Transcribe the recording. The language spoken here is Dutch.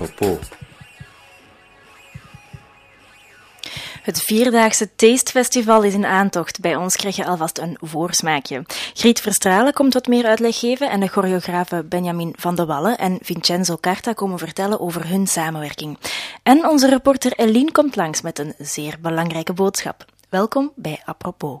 apropos. Het vierdaagse Taste is in aantocht. Bij ons krijg je alvast een voorsmaakje. Griet Verstralen komt wat meer uitleg geven en de choreografen Benjamin van de Wallen en Vincenzo Carta komen vertellen over hun samenwerking. En onze reporter Eline komt langs met een zeer belangrijke boodschap. Welkom bij Apropos.